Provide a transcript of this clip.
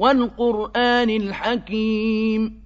وَالْقُرْآنِ الْحَكِيمِ